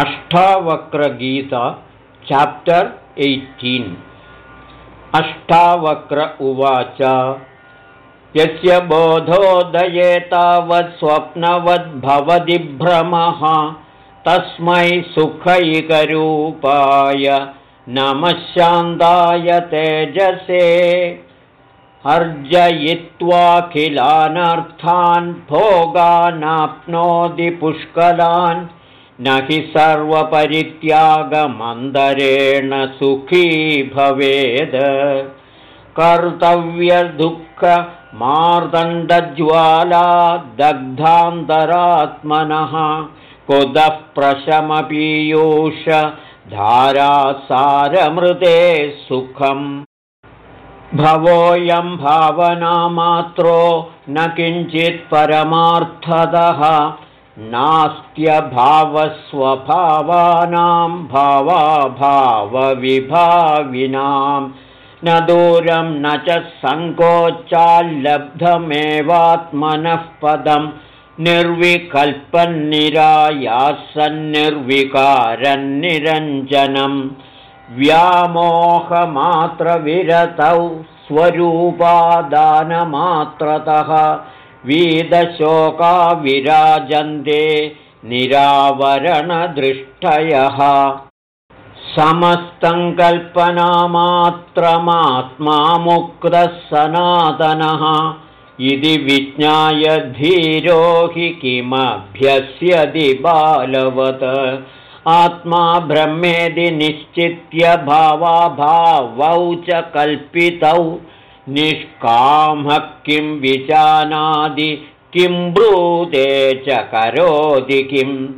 Ashtavakra Gita chapter eighteen Ashtavakra उवाच यस्य बोधोदये तावत् स्वप्नवद्भवति भ्रमः तस्मै सुखैकरूपाय नमः तेजसे। अर्जयित्वाखिलानर्थान् भोगानाप्नोति पुष्कलान् न हि सर्वपरित्यागमन्दरेण सुखी भवेद। कर्तव्यदुःखमार्दण्डज्वाला दग्धान्तरात्मनः कुतः प्रशमपीयूष धारासारमृते सुखम्। भवोऽयं भावनामात्रो न किञ्चित् परमार्थतः नास्त्यभावस्वभावानां भावाभावविभाविनां। न दूरं न च सङ्कोचाल्लब्धमेवात्मनः पदं निर्विकल्पन्निरायासन्निर्विकारन्निरञ्जनं व्यामोहमात्रविरतौ स्वरूपादानमात्रतः वीदशोका विराजन्ते निरावरणदृष्टयः। समस्तं कल्पनामात्रमात्मा मुक्तः सनातनः इति विज्ञाय धीरो हि किमभ्यस्यति बालवत्। आत्मा ब्रह्मेदि निश्चित्य भावाभावौ च कल्पितौ निष्कामः किं विजानादि किं ब्रूते च करोति किम्?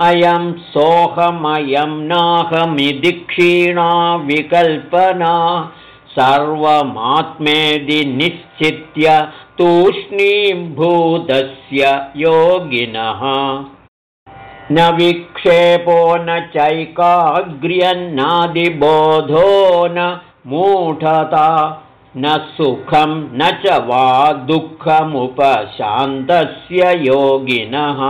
अयं सोऽहमयं नाहमिति क्षीणा विकल्पना सर्वमात्मेदि निश्चित्य तूष्णीभूतस्य योगिनः। न विक्षेपो न चैकाग्र्यन्नादिबोधो न मूढता न सुखं न च वा दुःखमुपशान्तस्य योगिनः।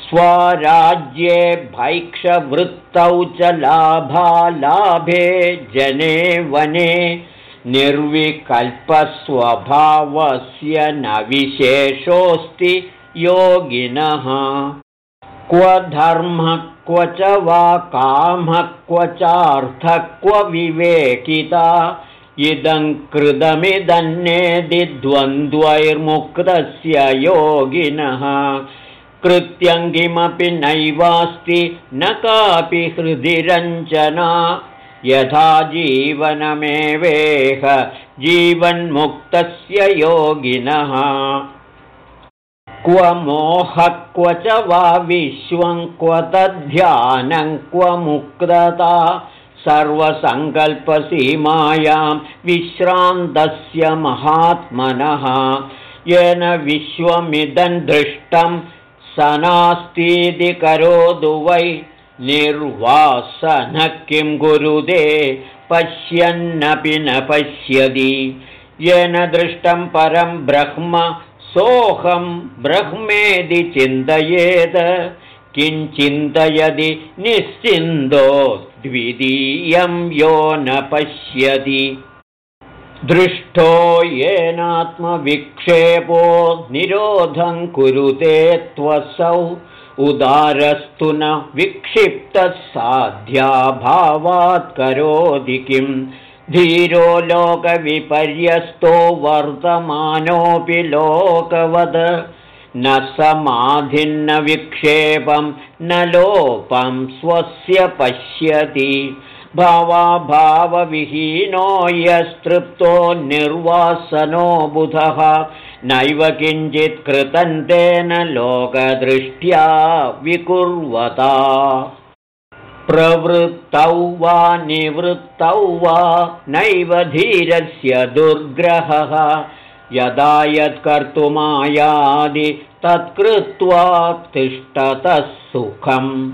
स्वराज्ये भैक्षवृत्तौ च लाभालाभे जने वने निर्विकल्पस्वभावस्य न विशेषोऽस्ति योगिनः। क्व धर्मः क्व च वा कामः क्व चार्थः क्व विवेकिता इदं कृतमिदन्नेदि द्वन्द्वैर्मुक्तस्य योगिनः। कृत्यं किमपि नैवास्ति न कापि हृदिरञ्जना यथा जीवनमेवेह जीवन्मुक्तस्य योगिनः। क्व मोहः क्व च वा विश्वं क्व तद्ध्यानं क्व मुक्तता सर्वसङ्कल्पसीमायां विश्रान्तस्य महात्मनः। येन विश्वमिदं दृष्टं स नास्तीति करोतु वै निर्वासनः किं कुरुदे पश्यन्नपि न पश्यति। येन दृष्टं परं ब्रह्म सोऽहं ब्रह्मेदि चिन्तयेत्। किञ्चिन्तयदि निश्चिन्दो द्वितीयं यो न पश्यति। दृष्टो येनात्मविक्षेपो निरोधं कुरुते त्वसौ। उदारस्तु न विक्षिप्तः साध्याभावात् करोति किम्? धीरो लोकविपर्यस्तो वर्तमानोऽपि लोकवद न समाधिन्न विक्षेपं न लोपं स्वस्य पश्यति। भावाभावविहीनो यस्तृप्तो निर्वासनो बुधः। नैव किञ्चित् कृतन्तेन लोकदृष्ट्या विकुर्वता। प्रवृत्तौ वा निवृत्तौ वा नैव धीरस्य दुर्ग्रहः यदा यत्कर्तुमायादि तत्कृत्वा तिष्ठतः सुखम्।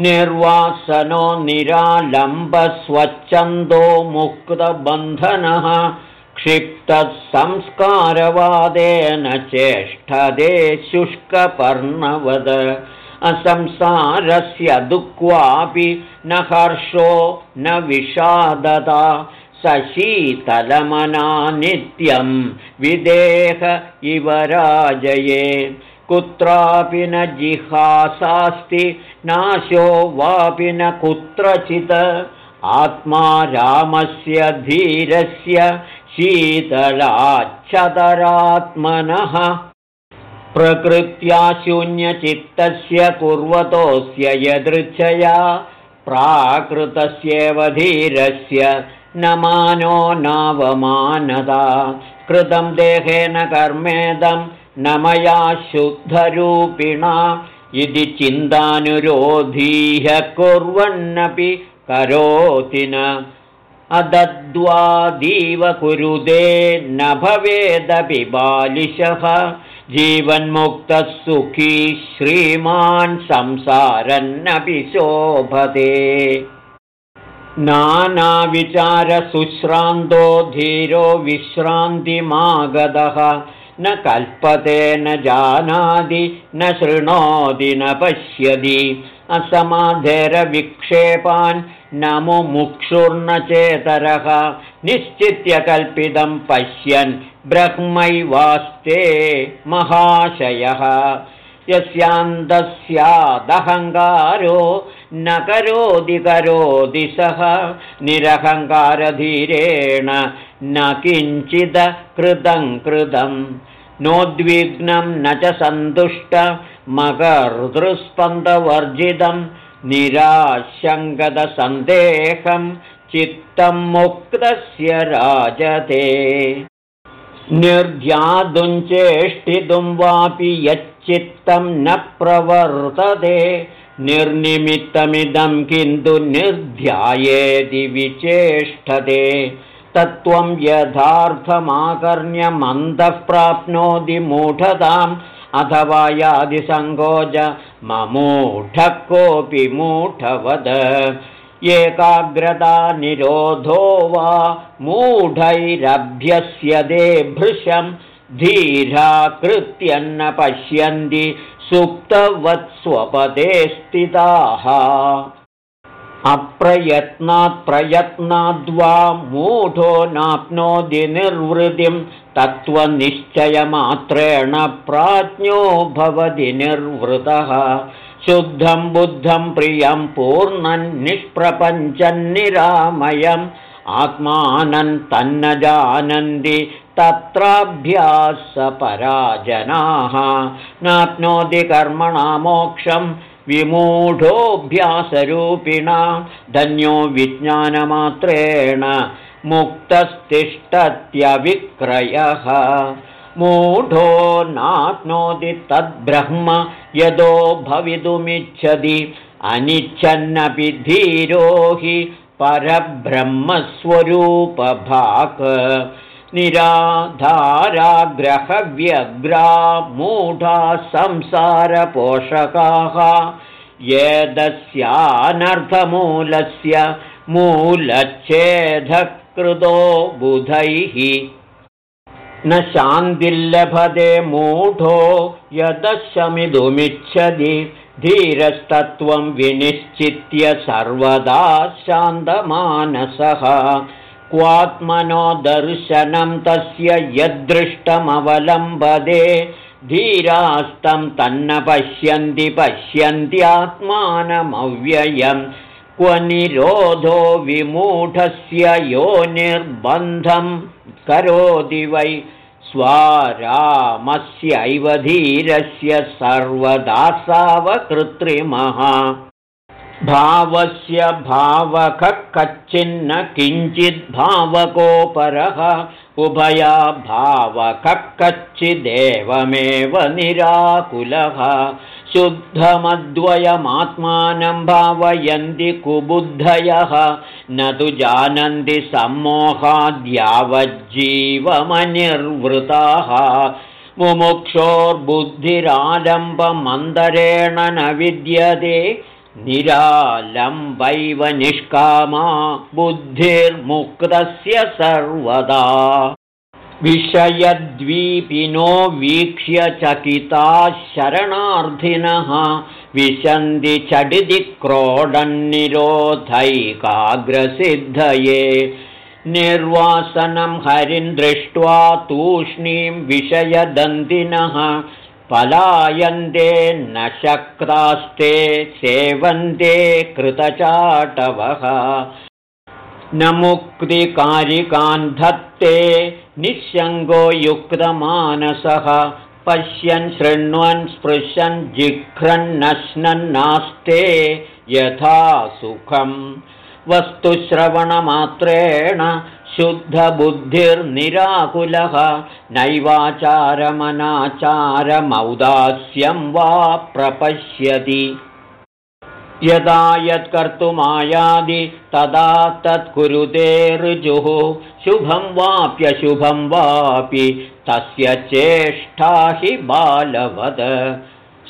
निर्वासनो निरालम्बस्वच्छन्दो मुक्तबन्धनः क्षिप्तः संस्कारवादेन चेष्टदे शुष्कपर्णवद। असंसारस्य दुःख्वापि न हर्षो न विषादता सशीतलमना नित्यं। विदेह इव राजये। कुत्रापि न जिहासास्ति नाशो वापि न कुत्रचित्। आत्मा रामस्य धीरस्य शीतलाच्छतरात्मनः। प्रकृत्या शून्यचित्तस्य कुर्वतोऽस्य यदृच्छया प्राकृतस्येव धीरस्य न मानो नावमानदा। कृतं देहेन कर्मेदं न मया शुद्धरूपिणा। इति चिन्तानुरोधीह कुर्वन्नपि करोति न। अदद्वादीव कुरुदे न भवेदपि बालिशः। जीवन्मुक्तः सुखी श्रीमान् संसारन्नपि शोभते नानाविचारसुश्रान्तो धीरो विश्रान्तिमागतः न कल्पते न जानाति न शृणोति न पश्यति। असमाधेरविक्षेपान् न मुमुक्षुर्न चेतरः निश्चित्यकल्पितं पश्यन् ब्रह्मैवास्ते महाशयः यस्यान्तस्यादहङ्कारो न करोति करोति सः। निरहङ्कारधीरेण न किञ्चिद कृतं कृतं नोद्विग्नं न च सन्तुष्टमकर्दृस्पन्दवर्जितं निराशङ्गदसन्देहं चित्तं मुक्तस्य राजते निर्ध्यादुञ्चेष्टितुं वापि यच्चित्तं न प्रवर्तते। निर्निमित्तमिदं किन्तु निर्ध्यायेति विचेष्टते। तत्त्वं यथार्थमाकर्ण्यमन्तः प्राप्नोति मूढताम् अथवा यादिसङ्कोच ममूढः कोऽपि मूढवद एकाग्रता निरोधो वा मूढैरभ्यस्यदे भृशं धीरा कृत्यन्न पश्यन्ति सुप्तवत्स्वपदे स्थिताः। अप्रयत्नात् प्रयत्नाद्वा मूढो नाप्नोति निर्वृतिं तत्त्वनिश्चयमात्रेण प्राज्ञो भवति निर्वृतः शुद्धं बुद्धं प्रियं पूर्णं निष्प्रपञ्चन्निरामयम् आत्मानं तन्न जानन्ति तत्राभ्यासपराजनाः। नाप्नोति कर्मणा मोक्षं विमूढोऽभ्यासरूपिणा। धन्यो विज्ञानमात्रेण मुक्तस्तिष्ठत्यविक्रयः मूढो नाप्नोति तद्ब्रह्म यदो भवितुमिच्छति। अनिच्छन्नपि धीरो हि परब्रह्मस्वरूपभाक् निराधाराग्रहव्यग्रा मूढा संसारपोषकाः। यदस्यानर्थमूलस्य मूलच्छेदकृतो बुधैः न शान्तिल्लभते मूढो यदशमिदुमिच्छति। धीरस्तत्त्वं विनिश्चित्य सर्वदा शान्तमानसः। क्वात्मनो दर्शनं तस्य यद्दृष्टमवलम्बदे धीरास्तं तन्न पश्यन्ति पश्यन्त्यात्मानमव्ययम्। क्व निरोधो विमूढस्य यो निर्बन्धं करोति वै स्वारामस्यैव धीरस्य सर्वदा सावकृत्रिमः भावस्य भावकः कच्चिन्न किञ्चिद्भावकोपरः उभया भावकः कच्चिदेवमेव निराकुलः शुद्धमद्वयमात्मानं भावयन्ति कुबुद्धयः। न तु जानन्ति सम्मोहाद्यावज्जीवमनिर्वृताः। मुमुक्षोर्बुद्धिरालम्बमन्दरेण न विद्यते। निरालम्बैव निष्कामा। बुद्धिर्मुक्तस्य सर्वदा विषयद्वीपिनो वीक्ष्य चकिताः शरणार्थिनः विशन्ति झटिति क्रोडन्निरोधैकाग्रसिद्धये निर्वासनं हरिन् दृष्ट्वा तूष्णीं विषयदन्तिनः पलायन्ते न शक्तास्ते सेवन्ते कृतचाटवः न मुक्तिकारिकान् धत्ते निःशङ्गो युक्तमानसः। पश्यन् शृण्वन् स्पृशन् जिघ्रन्नश्नन्नास्ते यथा सुखम्। वस्तुश्रवणमात्रेण शुद्धबुद्धिर्निराकुलः। नैवाचारमनाचारमौदास्यं वा प्रपश्यति यदा यत्कर्तुमायादि तदा तत्कुरुते ऋजुः। शुभं वाप्यशुभं वापि तस्य चेष्टा हि बालवद।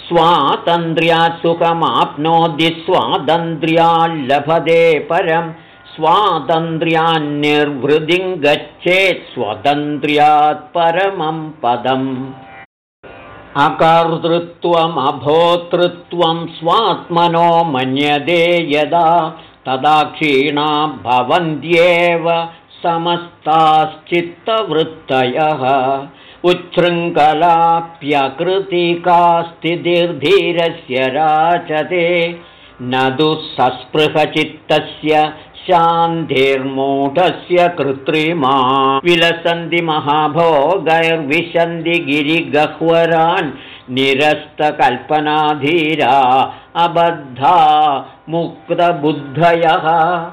स्वातन्त्र्यात् सुखमाप्नोति स्वातन्त्र्याल्लभते परं। स्वातन्त्र्यान्निर्वृदिं गच्छेत् स्वतन्त्र्यात् परमं पदम् अकर्तृत्वमभोतृत्वं स्वात्मनो मन्यते यदा तदा क्षीणा भवन्त्येव समस्ताश्चित्तवृत्तयः। उच्छृङ्खलाप्यकृतिका स्थितिर्धीरस्य राचते न दुःसस्पृहचित्तस्य शान्तिर्मूढस्य कृत्रिमा। विलसन्ति महाभोगैर्विशन्ति गिरिगह्वरान्। निरस्तकल्पनाधीरा अबद्धा मुक्तबुद्धयः।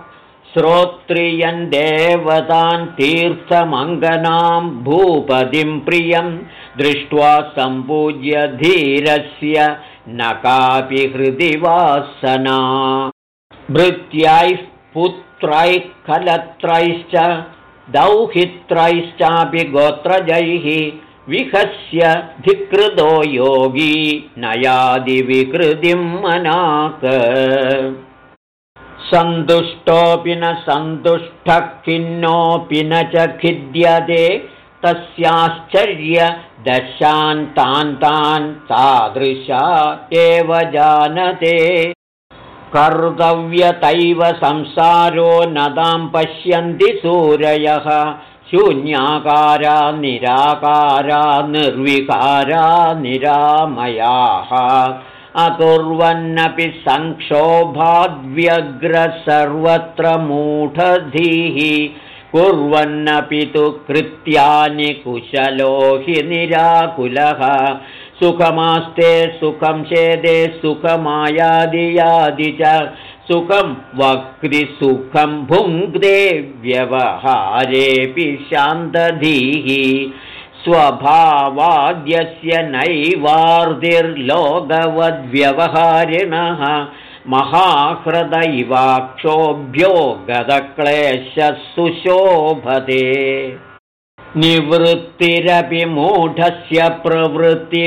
श्रोत्रियन् देवतान् तीर्थमङ्गनां भूपतिं प्रियं। दृष्ट्वा सम्पूज्य धीरस्य न कापि हृदि वासना। भृत्यैः पुत्रैः कलत्रैश्च दौहित्रैश्चापि गोत्रजैः विहस्य धिकृतो योगी नयादिविकृतिं मनाक। सन्तुष्टोऽपि न सन्तुष्टः खिन्नोऽपि न च खिद्यते तस्याश्चर्यदशान्तान्तान् तादृशा एव जानते कर्तव्यतैव संसारो नदां पश्यन्ति सूरयः शून्याकारा निराकारा निर्विकारा निरामयाः। अकुर्वन्नपि सर्वत्र मूढधीः कुर्वन्नपि तु कृत्यानि कुशलो हि निराकुलः सुखमास्ते सुखं चेदे सुखमायादियादि च सुखं वक्ति सुखं भुङ्क्ते व्यवहारेऽपि शान्तधीः स्वभावाद्यस्य नैवार्दिर्लोकवद्व्यवहारिणः महाहृदैवाक्षोभ्यो गदक्लेशः सुशोभते निवृत्तिरपि मूढस्य प्रवृत्तिरुपजायते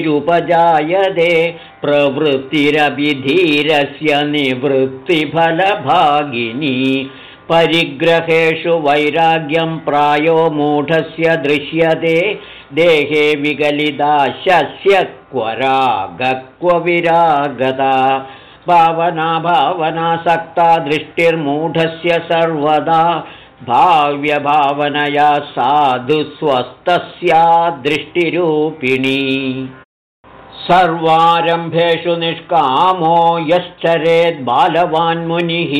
प्रवृत्तिरपि धीरस्य निवृत्तिफलभागिनी। परिग्रहेषु वैराग्यं प्रायो मूढस्य दृश्यते देहे विगलिता शस्य क्व रागक्व विरागता भावना भावनासक्ता दृष्टिर्मूढस्य सर्वदा भाव्यभावनया साधु स्वस्थस्या दृष्टिरूपिणी। सर्वारम्भेषु निष्कामो यश्चरेद्बालवान्मुनिः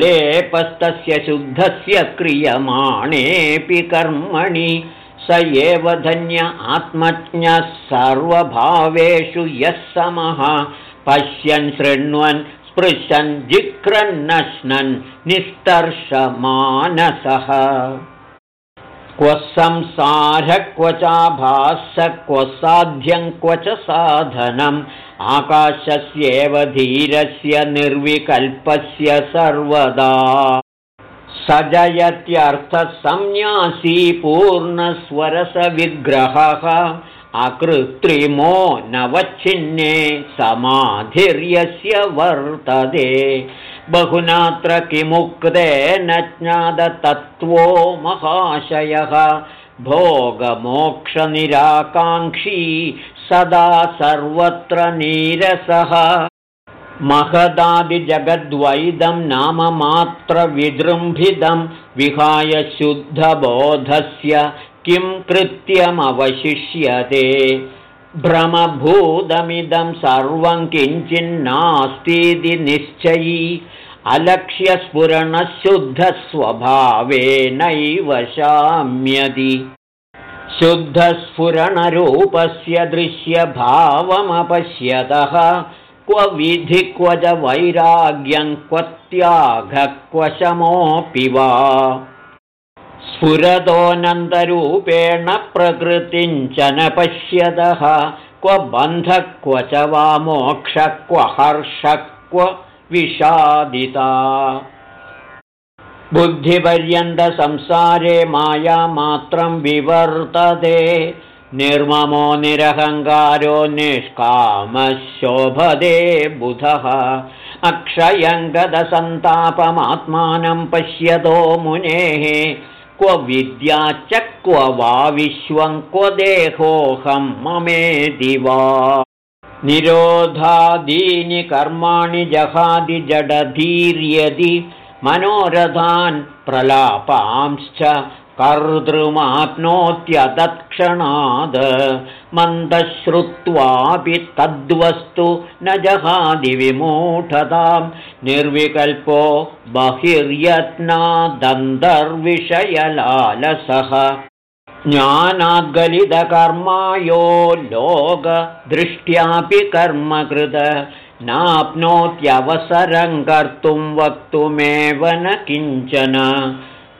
लेपस्तस्य शुद्धस्य क्रियमाणेऽपि कर्मणि। स एव धन्य आत्मज्ञः सर्वभावेषु यः समः पश्यन् शृण्वन् स्पृशन् जिक्रन्नश्नन् निस्तर्षमानसः। क्व संसारः क्व चाभास क्व साध्यं क्व च साधनम्। आकाशस्येव धीरस्य निर्विकल्पस्य सर्वदा। स जयत्यर्थसंन्यासी पूर्णस्वरसविग्रहः अकृत्रिमो नवच्छिन्ने समाधिर्यस्य वर्तते। बहुनात्र किमुक्तेन ज्ञाततत्त्वो महाशयः। भोगमोक्षनिराकाङ्क्षी सदा सर्वत्र नीरसः। महदादिजगद्वैदं नाममात्रविजृम्भिदं विहाय शुद्धबोधस्य किं कृत्यमवशिष्यते? भ्रमभूतमिदं सर्वं किञ्चिन्नास्तीति निश्चयी अलक्ष्यस्फुरणशुद्धस्वभावेनैव शाम्यति। शुद्धस्फुरणरूपस्य दृश्यभावमपश्यतः क्व विधि क्व च वैराग्यं क्व त्याघः क्व शमोऽपि वा स्फुरतोऽनन्तरूपेण प्रकृतिं च न पश्यतः क्व बन्धः क्व च वा मोक्ष क्व हर्ष क्व विषादिता। बुद्धिपर्यन्तसंसारे मायामात्रं विवर्तते। निर्ममो निरहङ्कारो निष्कामशोभदे बुधः। अक्षयङ्गदसन्तापमात्मानं पश्यतो मुनेः क्व विद्या च क्व वा विश्वं क्व देहोऽहं ममेति वा। निरोधादीनि कर्माणि जहादिजडधीर्यदि मनोरथान् प्रलापांश्च कर्तृमाप्नोत्यतत्क्षणाद् मन्दश्रुत्वापि तद्वस्तु न जहादिविमूढतां निर्विकल्पो बहिर्यत्नादन्तर्विषयलालसः। ज्ञानाद्गलितकर्मायो लोकदृष्ट्यापि कर्मकृत। नाप्नोत्यवसरं कर्तुं वक्तुमेव न किञ्चन।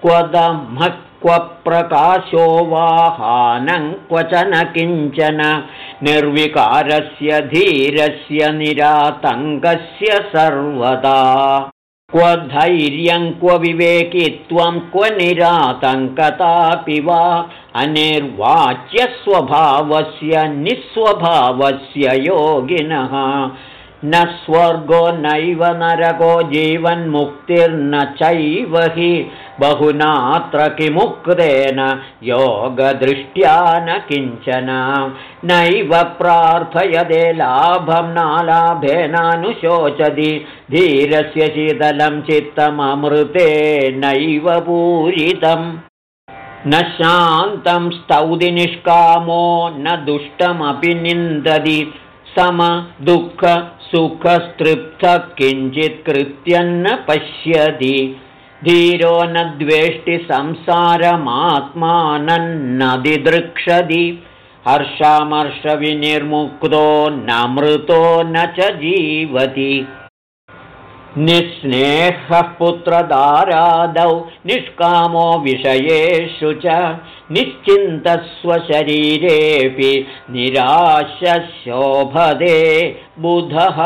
क्वदमः क्व प्रकाशो वाहानं क्वचन किञ्चन निर्विकारस्य धीरस्य निरातङ्गस्य सर्वदा। क्व धैर्यं क्व विवेकित्वं क्व निरातङ्कतापि वा अनिर्वाच्यस्वभावस्य निःस्वभावस्य योगिनः न स्वर्गो नैव नरको जीवन्मुक्तिर्न चैव हि। बहुनात्र किमुक्तेन योगदृष्ट्या न किञ्चन। नैव प्रार्थयदे लाभं नालाभेनानुशोचति। धीरस्य शीतलं चित्तममृते नैव पूरितम्। न शान्तं स्तौति निष्कामो न दुष्टमपि निन्दति। सम दुःख सुखस्तृप्तः किञ्चित् कृत्यन्न पश्यति धीरो न द्वेष्टि संसारमात्मानन्नदिदृक्षति। हर्षामर्षविनिर्मुक्तो न मृतो न च जीवति निःस्नेहः पुत्रदारादौ निष्कामो विषयेषु च निश्चिन्तस्वशरीरेऽपि निराशशोभदे बुधः।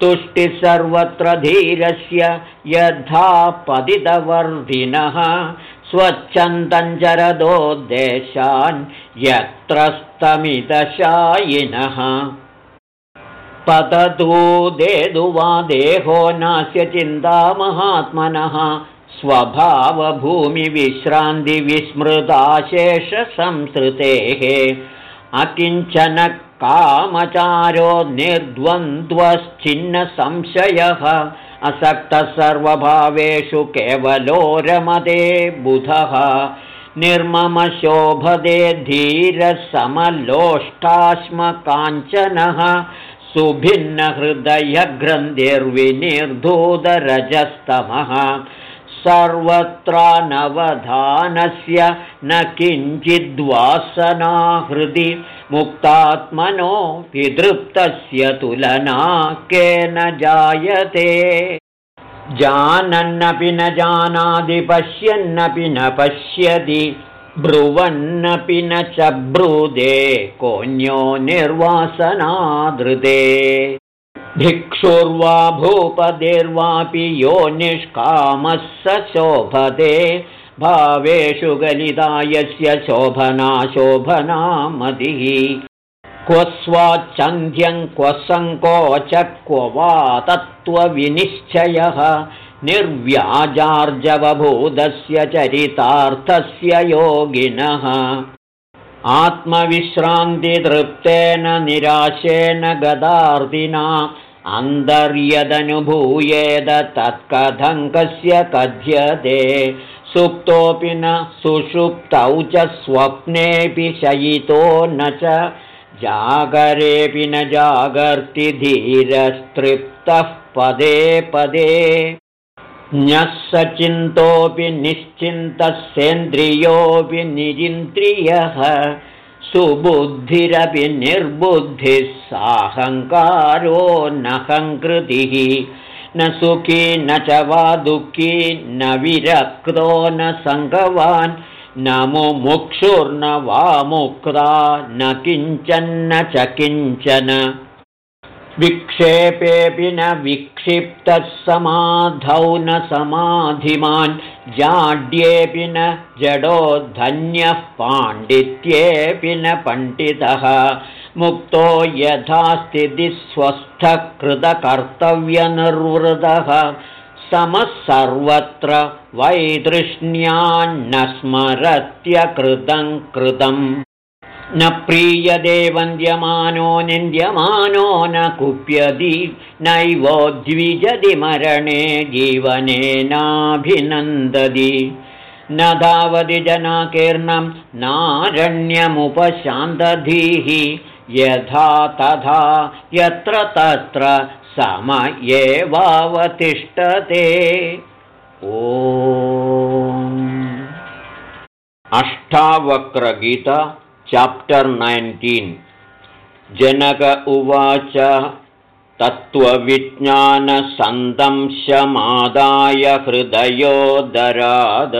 तुष्टिः सर्वत्र धीरस्य यथा पतितवर्धिनः। स्वच्छन्दञ्जरदो देशान् यत्र स्तमितशायिनः पततु देदु वा देहो नास्य चिन्ता महात्मनः। स्वभावभूमिविश्रान्तिविस्मृताशेषसंसृतेः। अकिञ्चन कामचारो निर्द्वन्द्वश्चिन्नसंशयः। असक्तः सर्वभावेषु केवलो रमदे बुधः। निर्ममशोभदे धीरसमलोष्टाश्मकाञ्चनः सुभिन्नहृदयग्रन्थिर्विनिर्धूतरजस्तमः सर्वत्रानवधानस्य न किञ्चिद्वासनाहृदि मुक्तात्मनो विदृप्तस्य तुलना केन जायते। जानन्नपि न जानाति पश्यन्नपि न पश्यति ब्रुवन्नपि न च ब्रूदे कोऽन्यो निर्वासनादृते भिक्षुर्वा भूपदेर्वापि यो निष्कामः स शोभते भावेषु गलिता यस्य शोभना शोभना मतिः क्व स्वाच्छन्ध्यं क्व सङ्कोच क्व वा तत्त्वविनिश्चयः निर्व्याजार्जवभूतस्य चरितार्थस्य योगिनः। आत्मविश्रान्तितृप्तेन निराशेन गदार्दिना अन्तर्यदनुभूयेद तत्कथङ्कस्य कथ्यते। सुप्तोऽपि न सुषुप्तौ च स्वप्नेऽपि शयितो न च जागरेऽपि न जागर्ति धीरस्तृप्तः पदे पदे न्यः सचिन्तोऽपि निश्चिन्तस्येन्द्रियोऽपि निरिन्द्रियः सुबुद्धिरपि निर्बुद्धिः साहङ्कारो नहङ्कृतिः न सुखी न च वा दुःखी न विरक्तो न सङ्गवान् न मुमुक्षुर्न वा मुक्ता न किञ्चन्न च किञ्चन विक्षेपेऽपि न विक्षिप्तः समाधौ न समाधिमान् जाड्येऽपि न जडो धन्यः पाण्डित्येऽपि न पण्डितः। मुक्तो यथा स्थितिस्वस्थकृतकर्तव्यनिर्वृतः समः सर्वत्र वैतृष्ण्यान्न स्मरत्यकृतं कृतम् न प्रीयते वन्द्यमानो निन्द्यमानो न कुप्यति नैवोद्विजति मरणे जीवनेनाभिनन्दति न धावति जनाकीर्णं नारण्यमुपशान्तधीः यथा तथा यत्र तत्र समयेवावतिष्ठते ओ अष्टावक्रगीत चाप्टर् नैन्टीन् जनक उवाच तत्त्वविज्ञानसन्दंशमादाय हृदयोदराद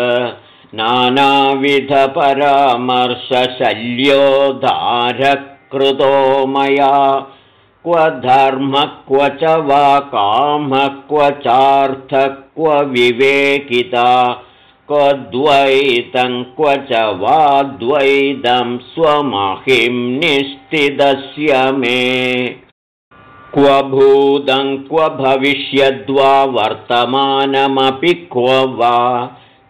नानाविधपरामर्शशल्योद्धारकृतो मया क्व धर्मः क्व च वा कामः क्व चार्थः क्व विवेकिता क्व द्वैतं क्व च वा द्वैतं स्वमहिं निश्चिदस्य मे। क्व भूतं क्व भविष्यद्वा वर्तमानमपि क्व वा।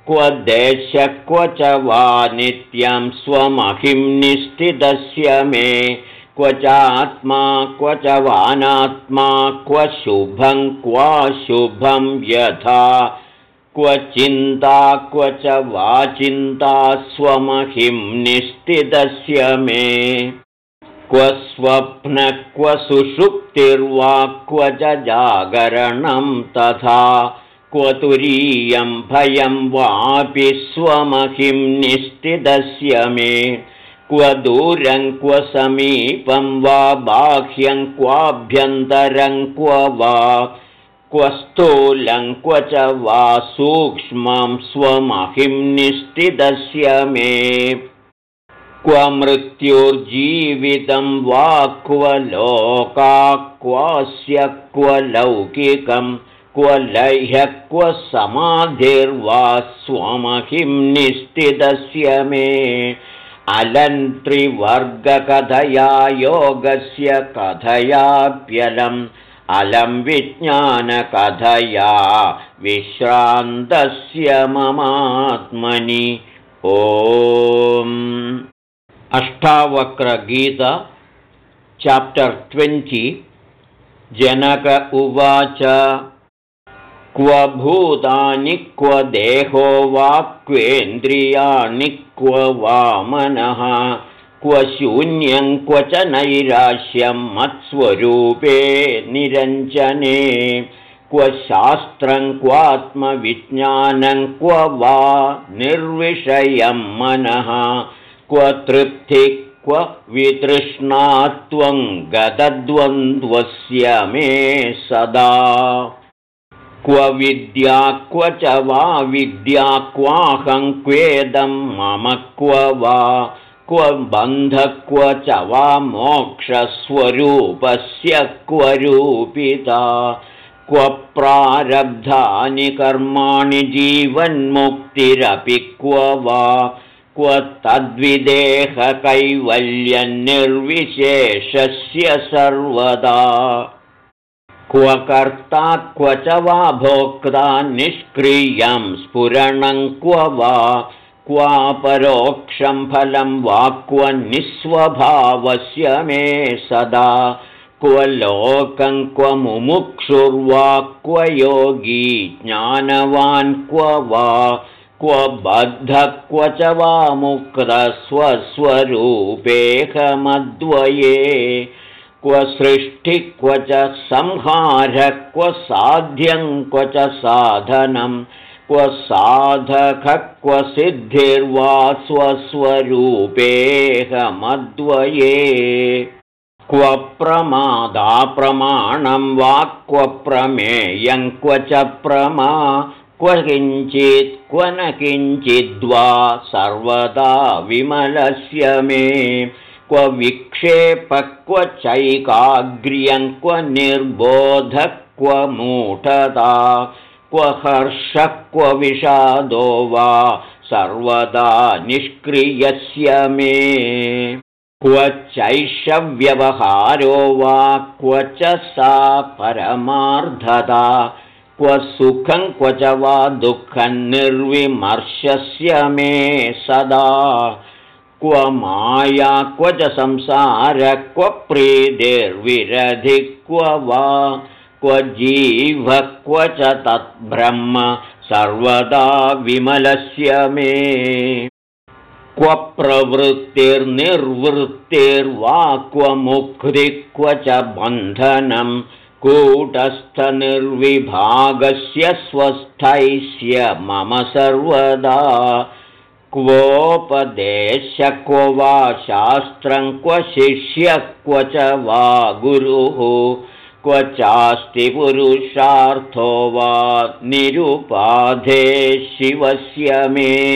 क्व देश क्व च वा नित्यं स्वमहिं निश्चिदस्य मे। क्व चात्मा क्व च वानात्मा क्व शुभं क्वाशुभं यथा क्व चिन्ता क्व च वाचिन्ता स्वमहिं निश्चितस्य मे। क्व स्वप्न क्व सुषुप्तिर्वा क्व च जागरणं तथा क्व तुरीयं भयं वापि स्वमहिं निश्चितस्य मे। क्व दूरं क्व समीपं वा बाह्यं क्वाभ्यन्तरं क्व वा क्व स्थूलं च वा सूक्ष्मं स्वमहिं निश्चितस्य मे। क्व मृत्युर्जीवितं वा क्व लोका क्वास्य क्व लौकिकं क्व लह्य क्व समाधिर्वा स्वमहिं निश्चितस्य मे। अलन्त्रिवर्गकथया योगस्य कथयाप्यलम् अलं विज्ञानकथया विश्रान्तस्य ममात्मनि। ॐ। अष्टावक्रगीत चाप्टर् ट्वेण्टि जनक उवाच। क्व भूतानि क्व देहो वा क्वेन्द्रियाणि क्व वा मनः क्व शून्यं क्व च नैराश्यं मत्स्वरूपे निरञ्जने। क्व शास्त्रं क्वात्मविज्ञानं क्व वा निर्विषयं मनः। क्व तृप्ति क्व वितृष्णात्वं गतद्वन्द्वस्य मे सदा। क्व विद्या क्व च वा विद्या क्वाहं क्वेदं मम क्व वा क्व बन्धक्व च वा मोक्षस्वरूपस्य क्व रूपिता क्व प्रारब्धानि कर्माणि जीवन्मुक्तिरपि क्व वा क्व तद्विदेहकैवल्यनिर्विशेषस्य सर्वदा। क्व कर्ता क्व च वा भोक्ता निष्क्रियं स्फुरणं क्व वा क्वापरोक्षं फलं वा निःस्वभावस्य मे सदा। क्व लोकं क्व मुमुक्षुर्वा क्व योगी ज्ञानवान् क्व वा। क्व बद्ध क्व च वा मुक्तस्वस्वरूपेहमद्वये क्व सृष्टि क्व च संहार क्व साध्यं क्व च साधनं क्व साधक क्व सिद्धिर्वा स्वस्वरूपेहमद्वये क्व प्रमादाप्रमाणं वा क्व प्रमेयं क्व च प्रमा क्व किञ्चित् क्व न किञ्चिद्वा सर्वदा विमलस्य मे। क्व विक्षेप क्व चैकाग्र्यं क्व निर्बोध क्व मूढता क्व हर्ष क्व विषादो वा सर्वदा निष्क्रियस्य मे। क्व चैषव्यवहारो वा क्व च सा परमार्धता क्व सुखं क्व च वा दुःखं निर्विमर्शस्य मे सदा। क्व माया क्व च संसार क्व प्रीतिर्विरधि क्व वा क्व जीव क्व च तद्ब्रह्म सर्वदा विमलस्य मे। क्व प्रवृत्तिर्निर्वृत्तिर्वा क्व मुक्ति क्व च बन्धनं कूटस्थनिर्विभागस्य स्वस्थैस्य मम सर्वदा। क्वोपदेश क्व वा शास्त्रं क्व शिष्य क्व च वा गुरुः क्व चास्ति पुरुषार्थो वा निरुपाधे शिवस्य मे।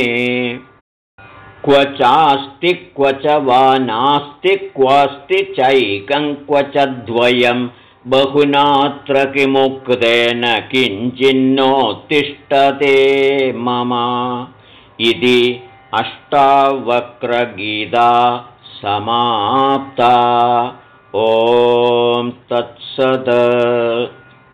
क्व चास्ति क्व च वा नास्ति क्वास्ति चैकं क्व च द्वयं। बहुनात्र किमुक्तेन किञ्चिन्नोत्तिष्ठते मम। इति अष्टावक्रगीता समाप्ता ॐ तत्सद